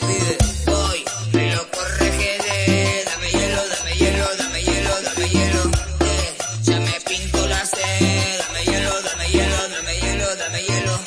Voy, me lo correge dame hielo, dame hielo, dame hielo, dame hielo. Eh. Ya me pinto la sed, dame hielo, dame hielo, dame hielo, dame hielo.